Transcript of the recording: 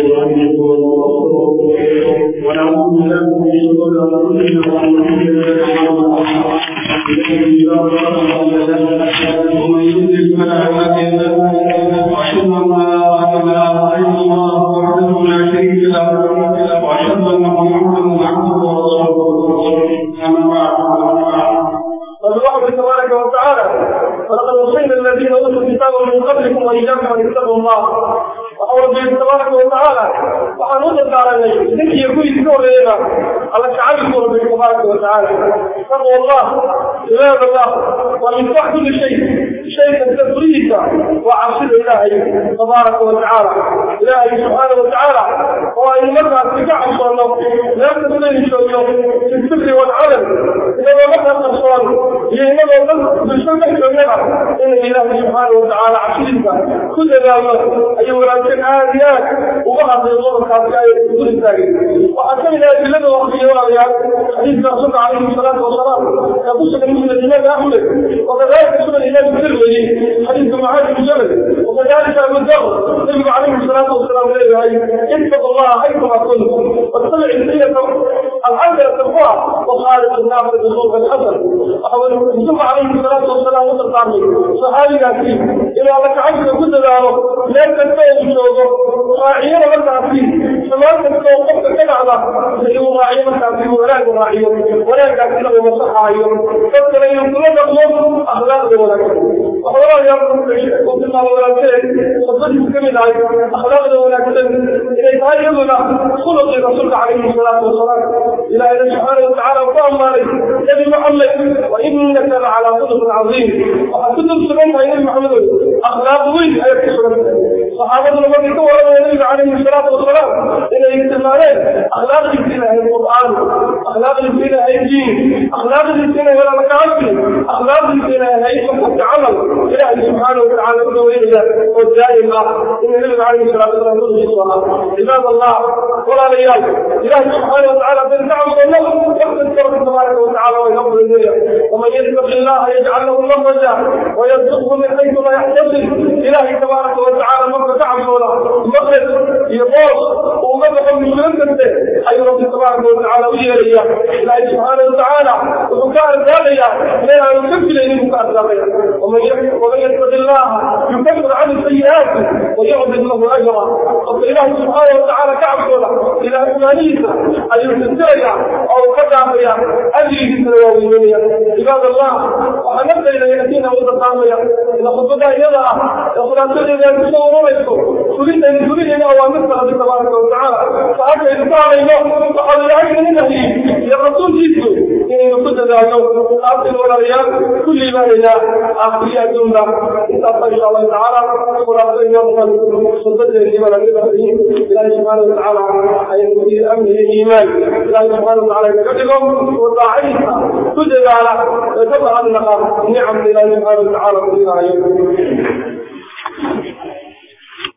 ونستعينه ونستغفره ونعوذ بالله من شرور انفسنا ومن سيئات اعمالنا ومن يضلل فلا هادي له واشهد ان لا اله الا الله وحده لا شريك له واشهد ان محمدا عبده ورسوله اما بعد قال الله تبارك وتعالى ولقد وصينا الذين اوتوا الكتاب من قبلكم واياكم ان اتقوا الله awalbeed tabaaraka waxaan u dardaaranay dadkiiyo kuwiiska horeeyana alla kacabis walbay tabaaraka watacaala taqwa allah cibaad allah waa miftax kulli shay shay kasta waa cabsida ilaahay tabaaraka watacaala ilaahay subxaana watacaala waa aynu markaasi ka cabsoono meelkastaynu joogno fi sirri walcalan inagoo markaa qabsoon iyo inagoo dhan bulsho dhexdoodaba inay ilaahay subxaana watacaala cabsidiisa ku dadaalno ayay wanaagsan aad i aad uga hadlay qodobkaasi ay ugu istaageen waxaa kamid ah adilada waqtiga walaalayaal xadiiska rasuulka calayhi salaatu wasalaam ee ku sugan musnad imaam axmed wakadalika sunan imaam tirmidi xadiiska macaad ibn jabal wakadalika abu nabigu calayhi salaatu wasalaam leeyahay ittaqu allaha xaykuma kuntum wattabic siyata alxasanata muxuu ah wakaalat naasa bisuuqa alxasan rasuulku calayhi salaatu wasalaam u dardaarmay saxaabigaasi inuu alla kacabsiga ku dadaalo meel kasta oo uu joogo raaciyada markaasi samaan kasta oo qofka ka dhacda inuu raaciyo markaasi uu wanaagu raaciyo wanaaggaasina uu masaxaayo dad kale inuu kula dhaqmo akhlaaqda wanaagsan waxaa laga yaaba uu tilmaamo walaashee sabadiisu ka mid ahay akhlaaqda taa iyaduna khuluqii rasuulka calayhi salaatu wasalaam ilaahayna subxaana watacaala ku ammaanay nebi maxamed wa innaka la calaa khuluqin cadiim waxaad ku dulsugan tahay nebi maxamed akhlaaq weyn ayaad ku sugan tahay saxaabaduna markay ka waramaya nebiga calayhi salaatu wasalaam inay tilmaameen akhlaaqdiisa ilaahay qur'aan akhlaaqdiisa inay ahayd diin akhlaaqdiisa inay helaan kaasi akhlaaqdiisa inay ahayd camal ilaahay subxaana watacaala u dhaweynaya oo daa'im ah inuu nabiga calayhi salaatu salaam nurkiisu ahaa cibaad allah walaalayaal ilaahay subxaana watacaala haddaynu ka cabsano rabbi tabaaraka watacaala waa ina fulinaya waman yattaqi illaha yajcal lahu makhraja wayarzuqhu min xaytu laa yaxtasib ilaahay tabaaraka watacaala marka ka cabsoona iyo boos ummada oo nuulan dambe ayuu rabbi tabaaraka watacaala u yeelaya ilaahay subxaana watacaala wuxuu ka ardaadaya meel aanu ka filaynin buu ka ardaadaya waman yataqi illaaha yukafir canhu sayi'aati wayacdil lahu ajra qofka ilaahay subxaana watacaala ka cabsooda ilaahay imaanihiisa ayuu xusiraya oo u ka dhaafaya ajri xadiidkana waa weynenaya cibaad allah waxaa nafdayda yatiina u dardaarmaya ila khudbadaa iyada ah ee khulaasadeeda kusoo uranayso sulidayn sulihiina awaamirta rabbi tabaaraka watacaala saaka ka hadayno waxaanu ilahay inanahiyey iyo rasuulkiisu inaynu ku dadaalno aafin walaalayaal kulli baanaynaa aafiya adduunka intaasa insha allahu tacaala kulaasa inoo dhaqan sundadeedii walaalnimadaii ilaahi subxaana watacaala ayanu sii amni iyo iimaan ilaahi subxana wataala inaga dhigo oo daacadiisa ku dadaala ee ka bahan naqa nicamta ilaahi subxaana watacaala ku